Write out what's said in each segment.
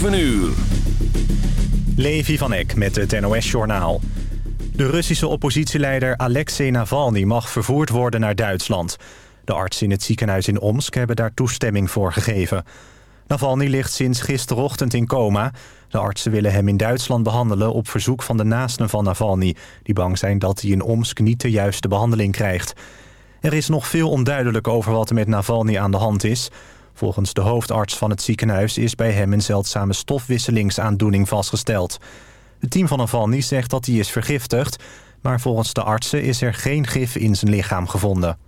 7 uur. Levi van Eck met het NOS-journaal. De Russische oppositieleider Alexei Navalny mag vervoerd worden naar Duitsland. De artsen in het ziekenhuis in Omsk hebben daar toestemming voor gegeven. Navalny ligt sinds gisterochtend in coma. De artsen willen hem in Duitsland behandelen op verzoek van de naasten van Navalny... die bang zijn dat hij in Omsk niet de juiste behandeling krijgt. Er is nog veel onduidelijk over wat er met Navalny aan de hand is... Volgens de hoofdarts van het ziekenhuis is bij hem een zeldzame stofwisselingsaandoening vastgesteld. Het team van Navalny zegt dat hij is vergiftigd... maar volgens de artsen is er geen gif in zijn lichaam gevonden.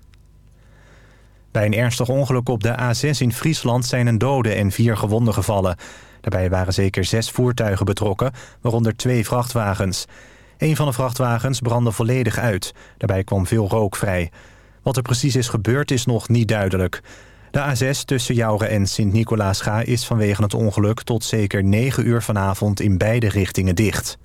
Bij een ernstig ongeluk op de A6 in Friesland zijn een dode en vier gewonden gevallen. Daarbij waren zeker zes voertuigen betrokken, waaronder twee vrachtwagens. Een van de vrachtwagens brandde volledig uit. Daarbij kwam veel rook vrij. Wat er precies is gebeurd is nog niet duidelijk. De A6 tussen Jouren en Sint-Nicolaasga is vanwege het ongeluk... tot zeker 9 uur vanavond in beide richtingen dicht.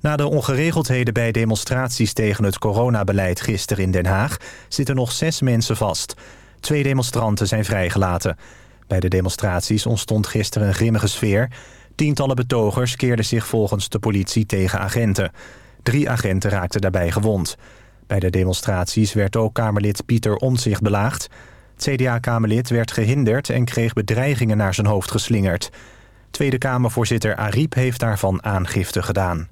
Na de ongeregeldheden bij demonstraties tegen het coronabeleid gisteren in Den Haag... zitten nog zes mensen vast. Twee demonstranten zijn vrijgelaten. Bij de demonstraties ontstond gisteren een grimmige sfeer. Tientallen betogers keerden zich volgens de politie tegen agenten. Drie agenten raakten daarbij gewond. Bij de demonstraties werd ook Kamerlid Pieter Omtzigt belaagd. CDA-kamerlid werd gehinderd en kreeg bedreigingen naar zijn hoofd geslingerd. Tweede Kamervoorzitter Ariep heeft daarvan aangifte gedaan.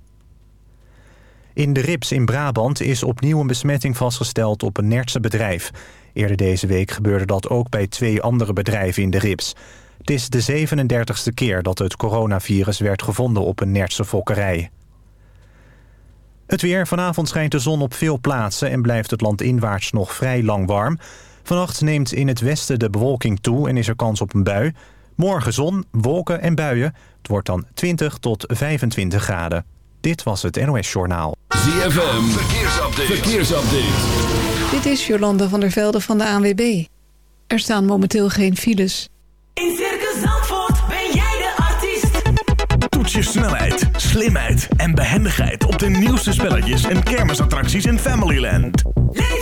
In de Rips in Brabant is opnieuw een besmetting vastgesteld op een Nertse bedrijf. Eerder deze week gebeurde dat ook bij twee andere bedrijven in de Rips. Het is de 37ste keer dat het coronavirus werd gevonden op een Nertse fokkerij. Het weer. Vanavond schijnt de zon op veel plaatsen... en blijft het land inwaarts nog vrij lang warm. Vannacht neemt in het westen de bewolking toe en is er kans op een bui. Morgen zon, wolken en buien. Het wordt dan 20 tot 25 graden. Dit was het NOS Journaal. ZFM, verkeersupdate. verkeersupdate. Dit is Jolanda van der Velde van de ANWB. Er staan momenteel geen files. In Circus Zandvoort ben jij de artiest. Toets je snelheid, slimheid en behendigheid... op de nieuwste spelletjes en kermisattracties in Familyland. Leef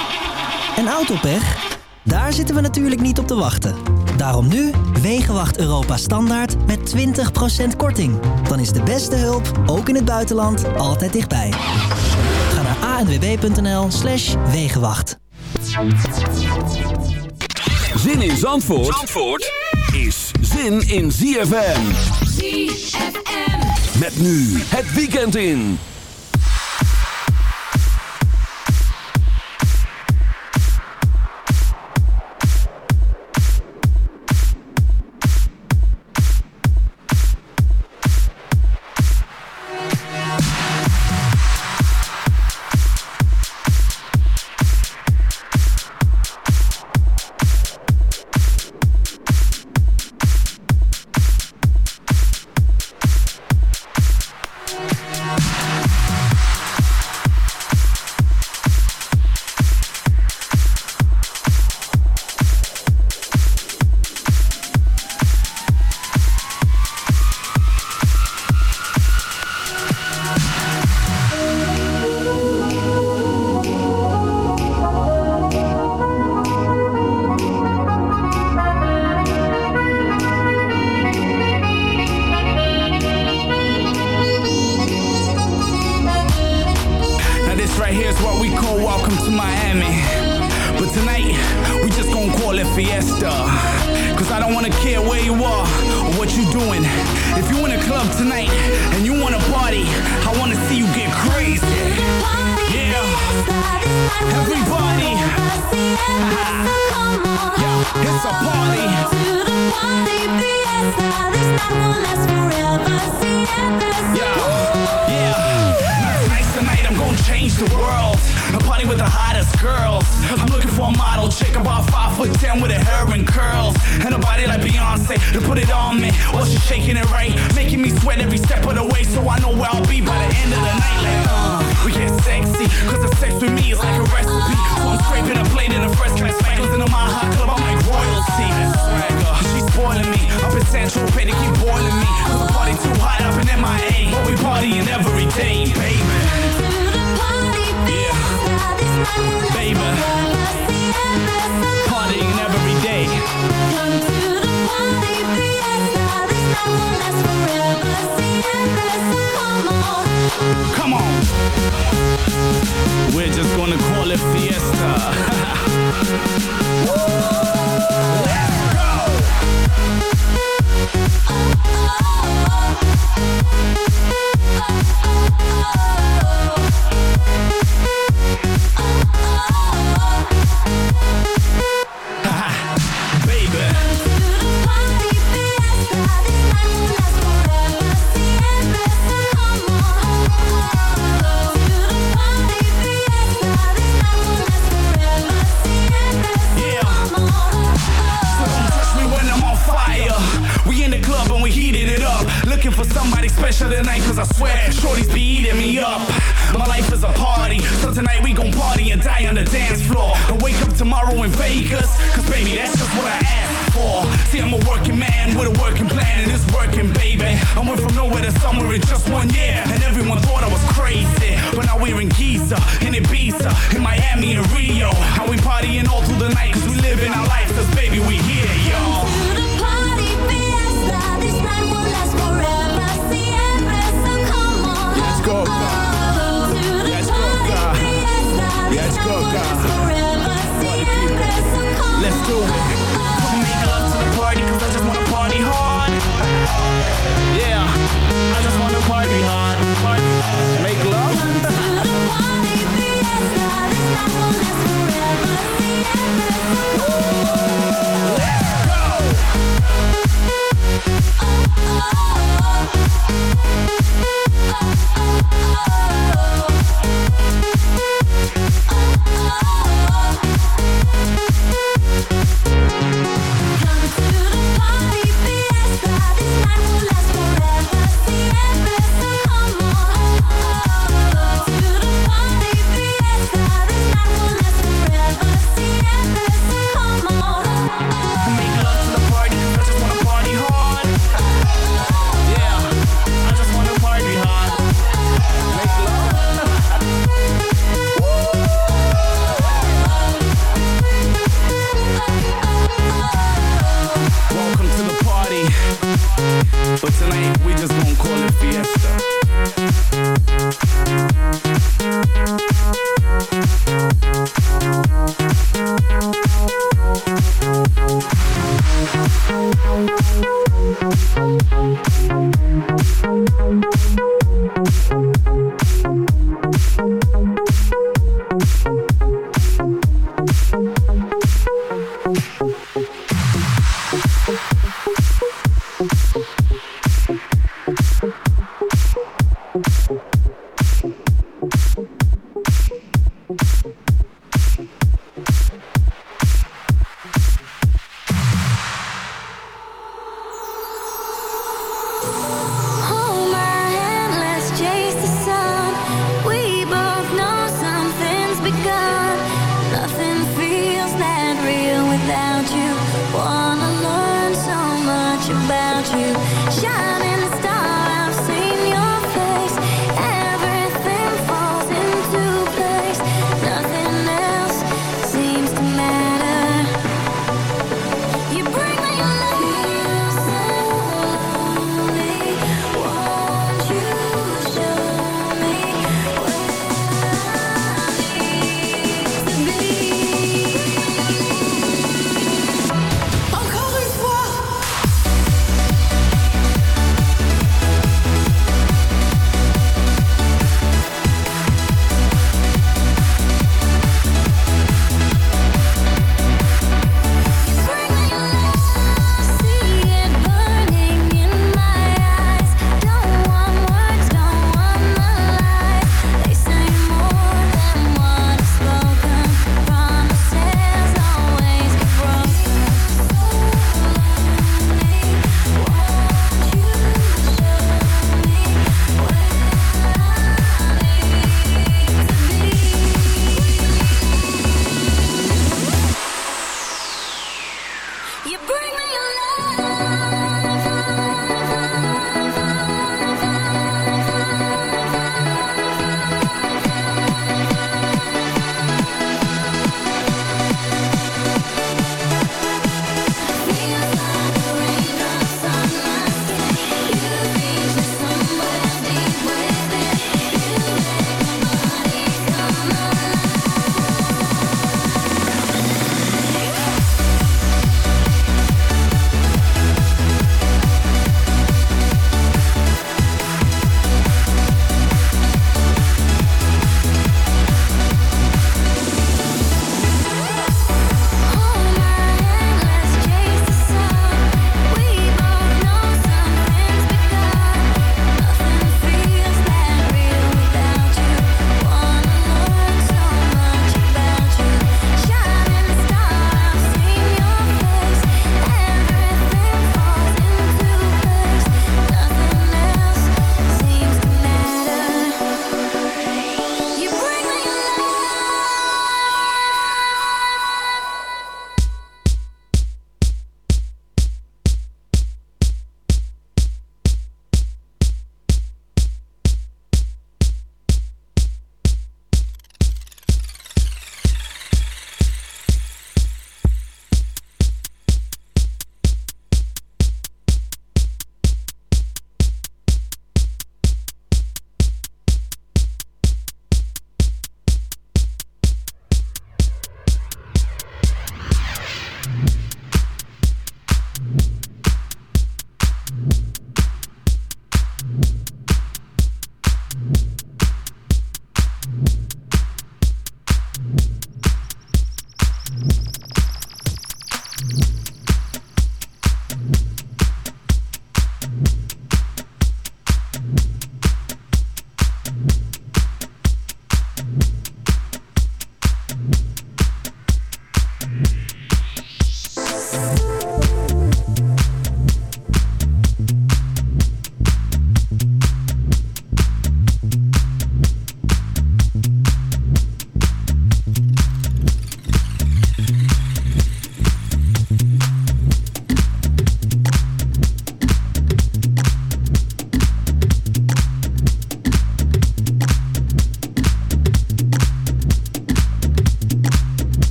En autopech? Daar zitten we natuurlijk niet op te wachten. Daarom nu Wegenwacht Europa Standaard met 20% korting. Dan is de beste hulp, ook in het buitenland, altijd dichtbij. Ga naar anwb.nl slash Wegenwacht. Zin in Zandvoort, Zandvoort is zin in ZFM. ZFM. Met nu het weekend in. We're just gonna call it fiesta.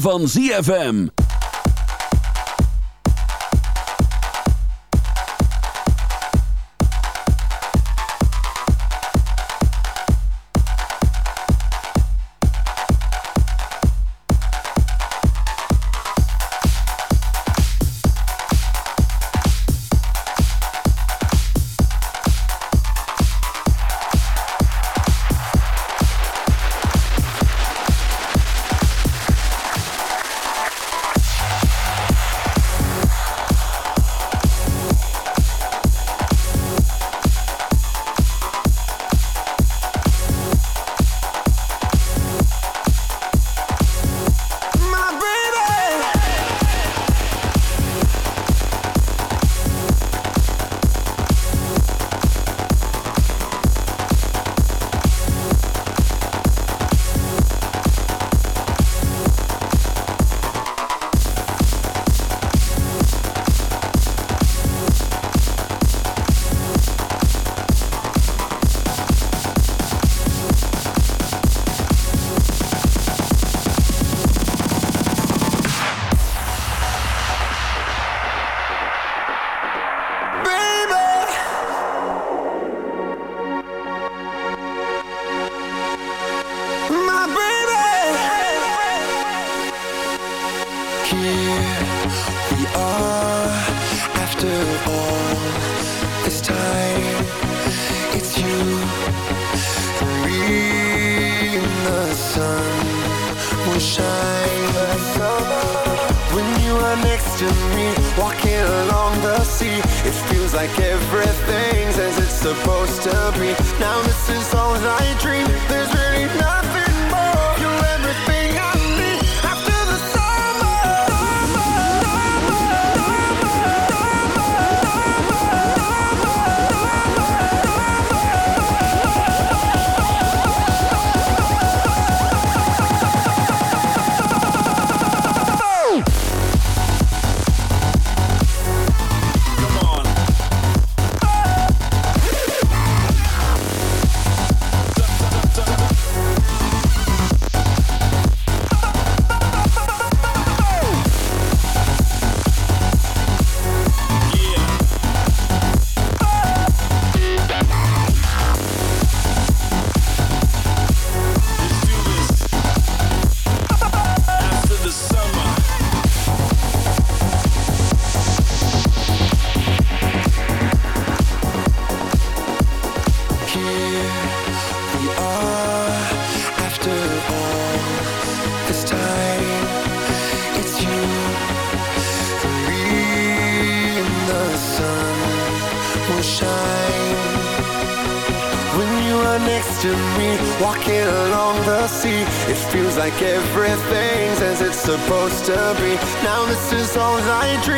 van ZFM. to be. Now this is all I dream.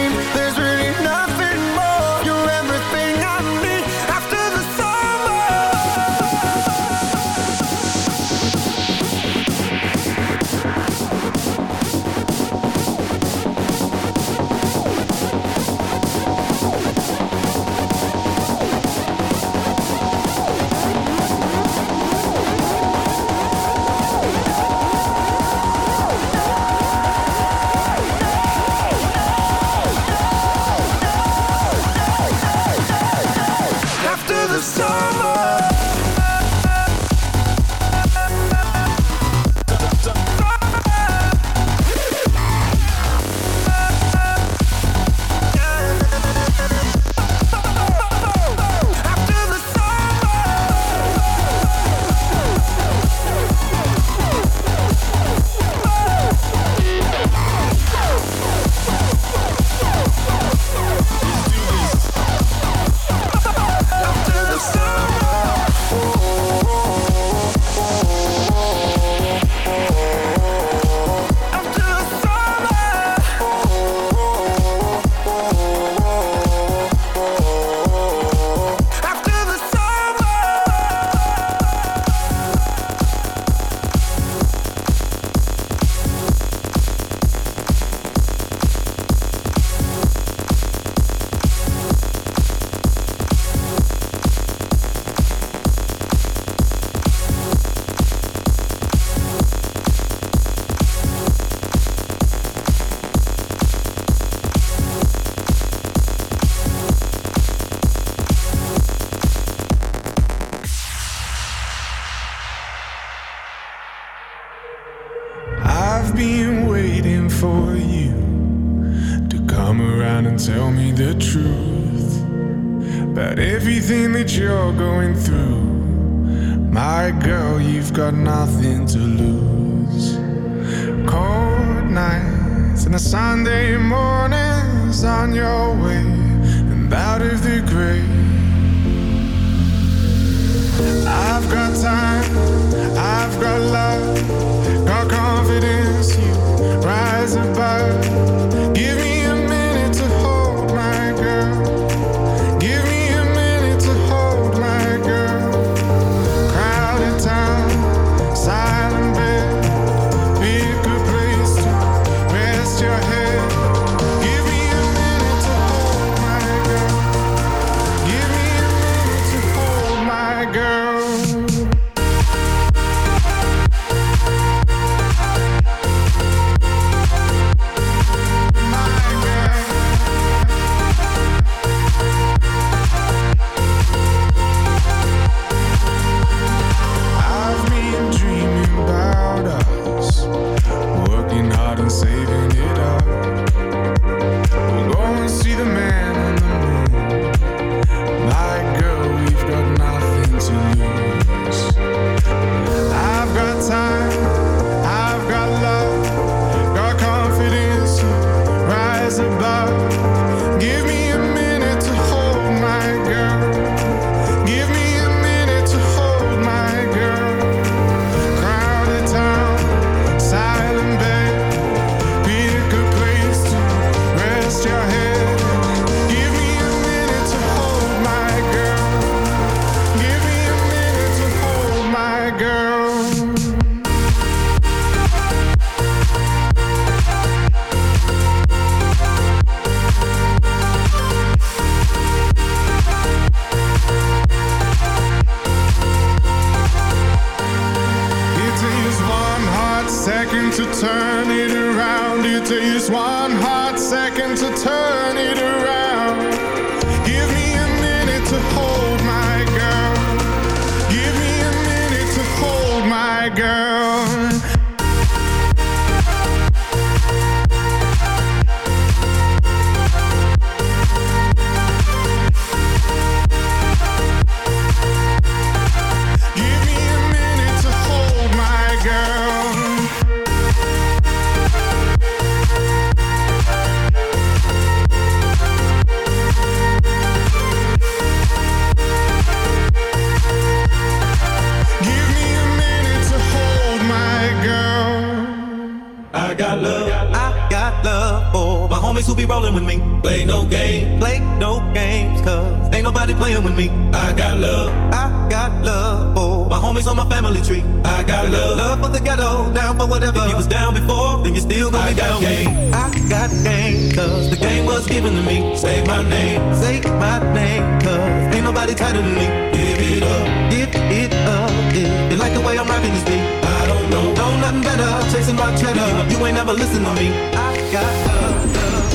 play no game. Play no games, cause ain't nobody playing with me. I got love. I got love for my homies on my family tree. I got love. Love for the ghetto, down for whatever. If you was down before, then you still gonna I be down. Game. I got game, cause the game was given to me. Say my name. Say my name, cause ain't nobody tighter than me. Give it up. Give it up. Yeah. You like the way I'm rapping this beat? I don't know. Know nothing better. Chasing my cheddar. You, you ain't never listen to me. I got love. love.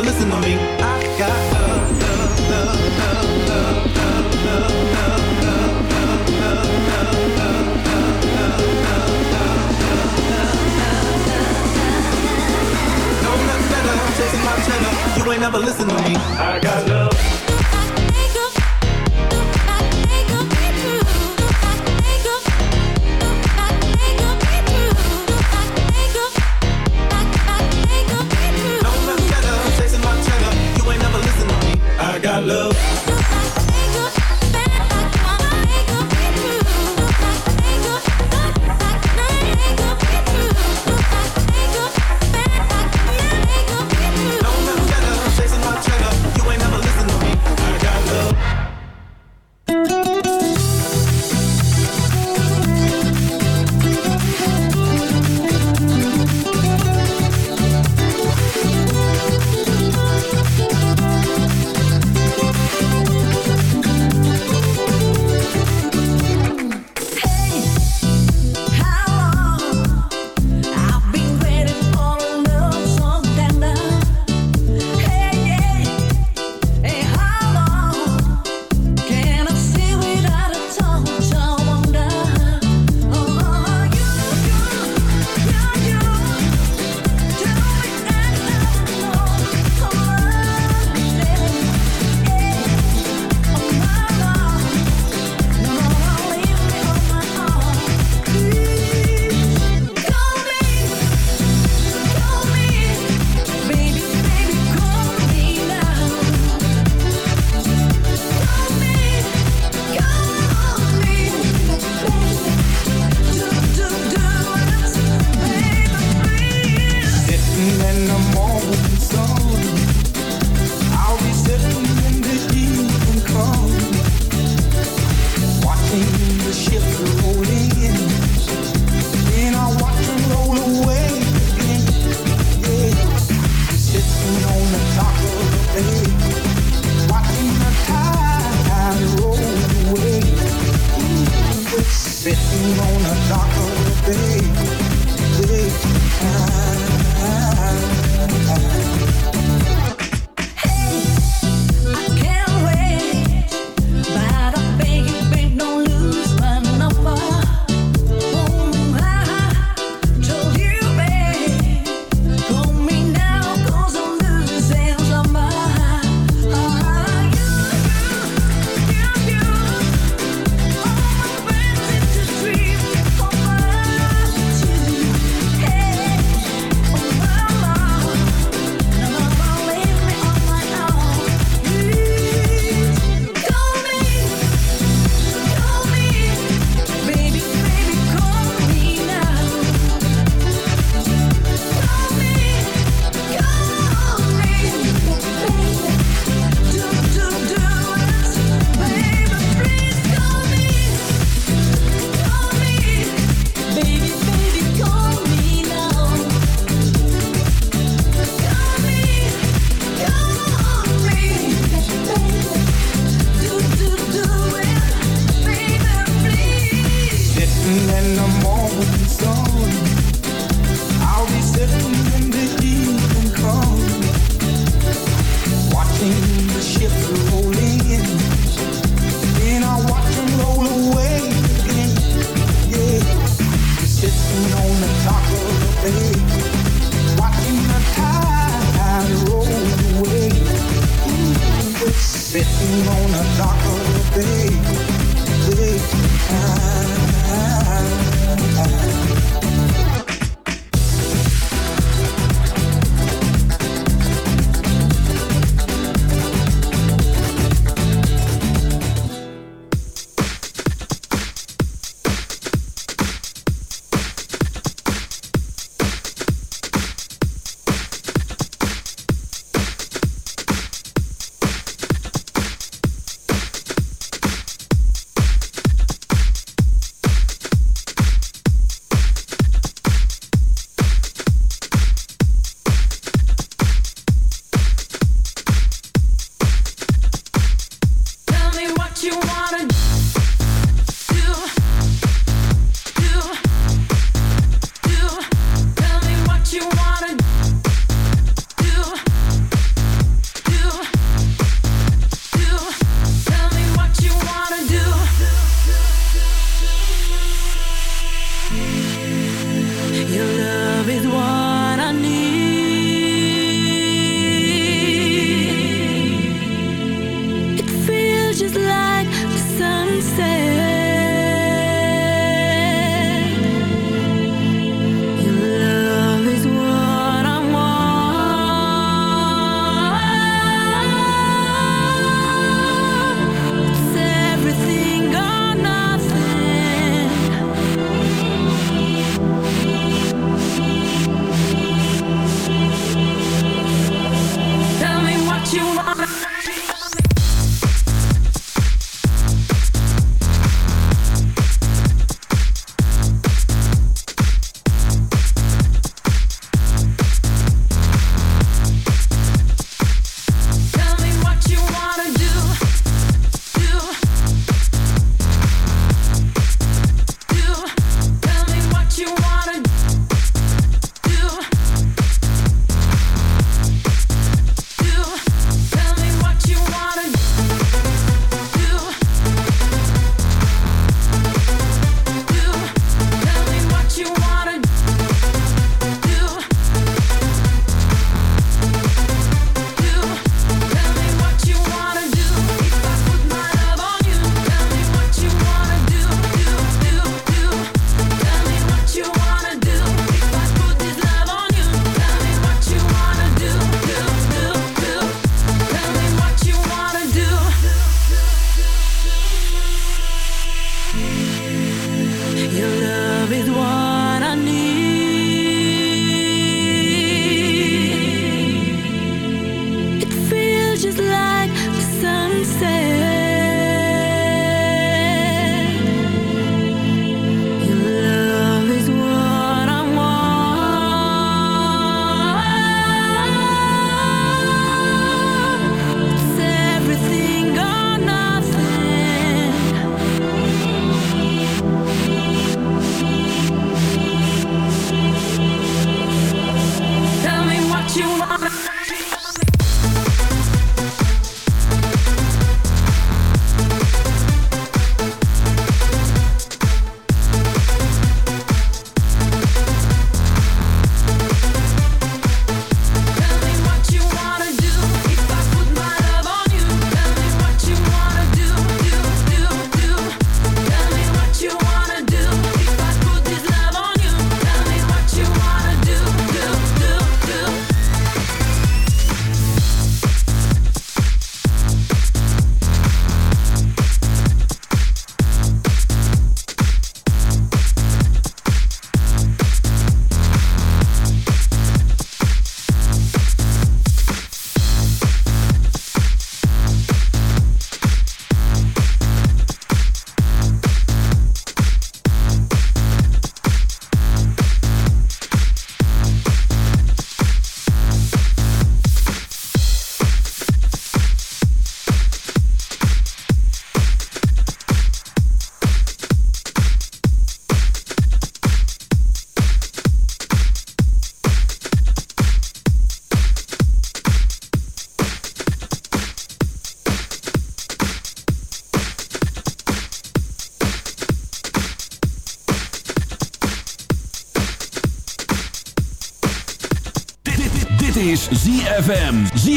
listen to me. I got love, love, love, love, love, love, love, love. You ain't never listen to me. I got love.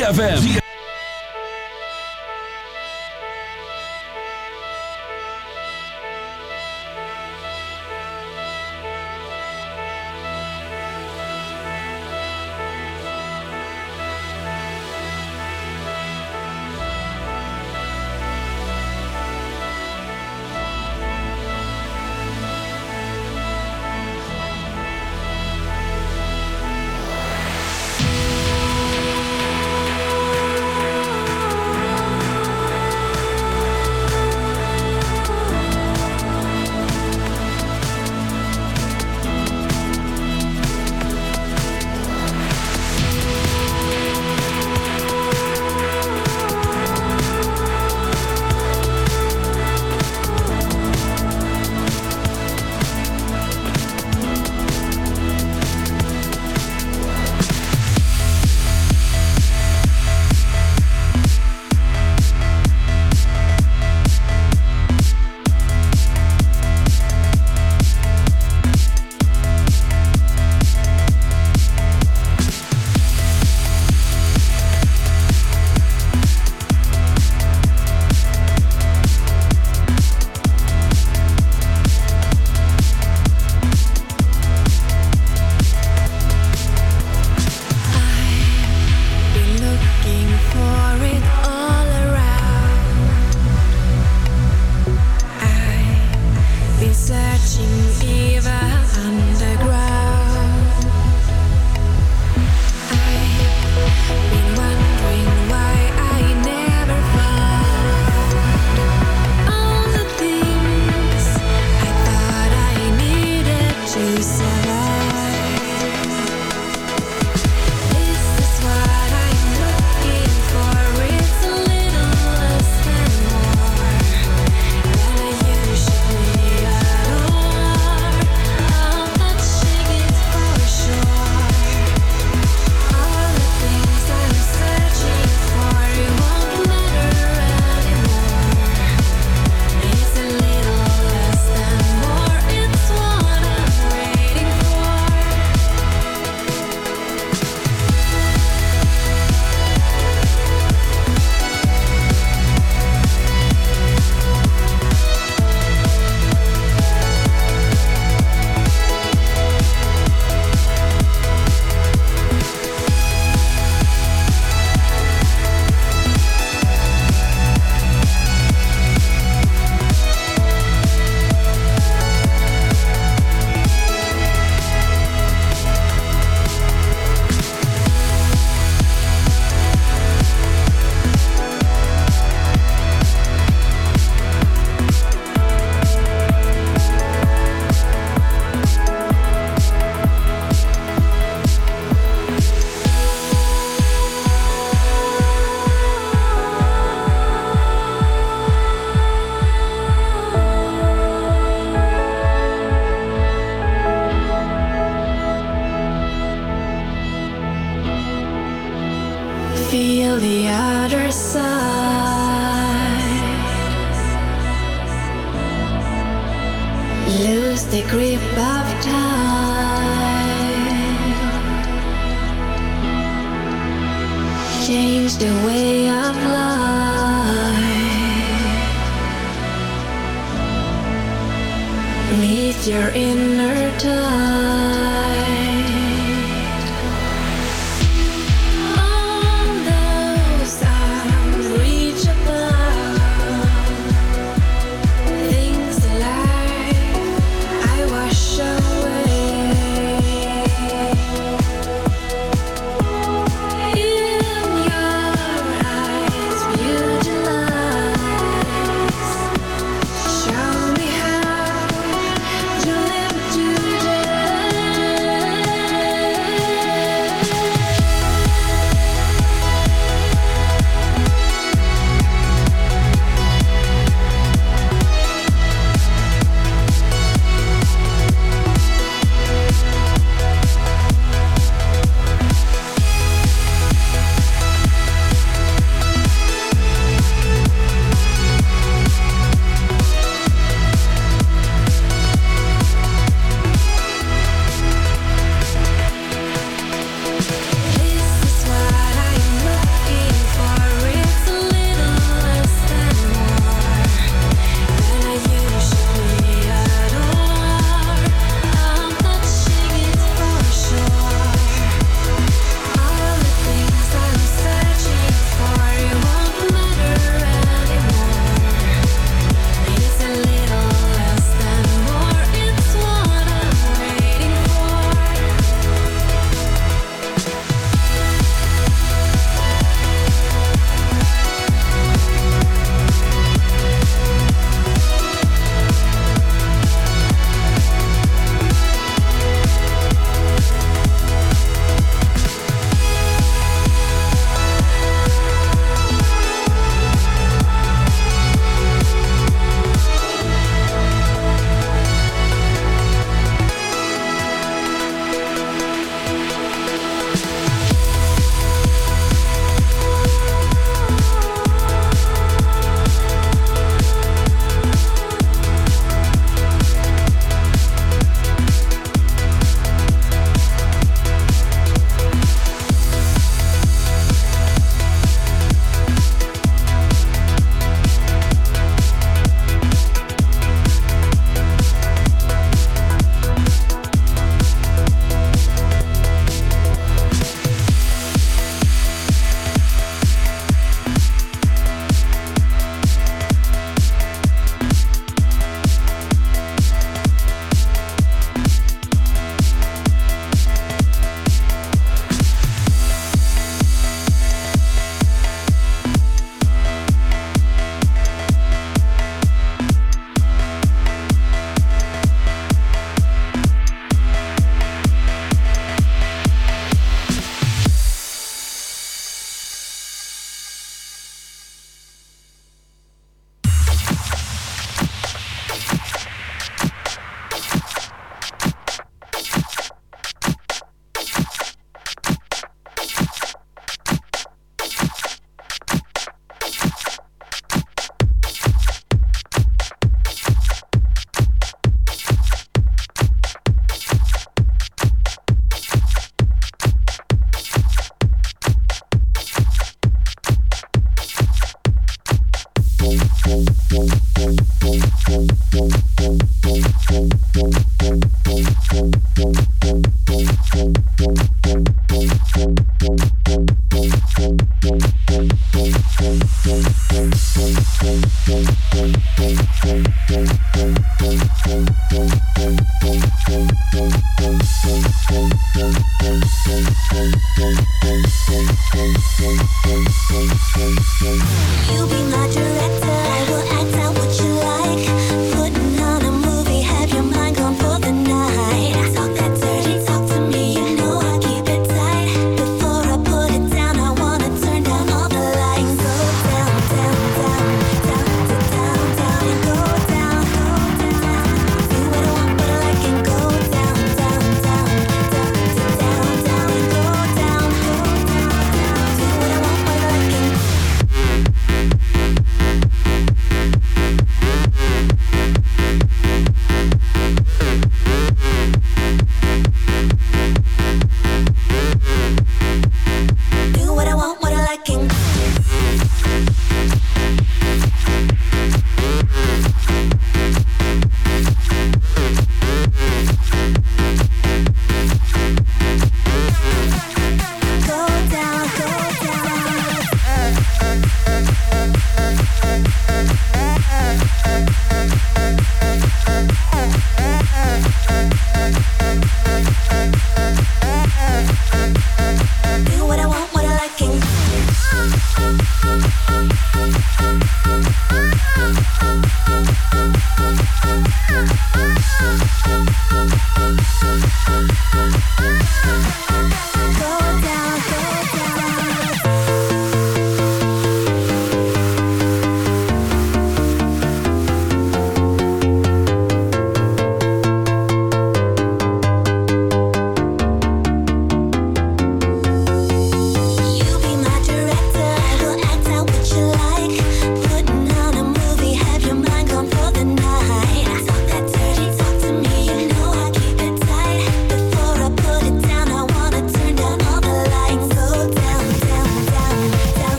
ZFM.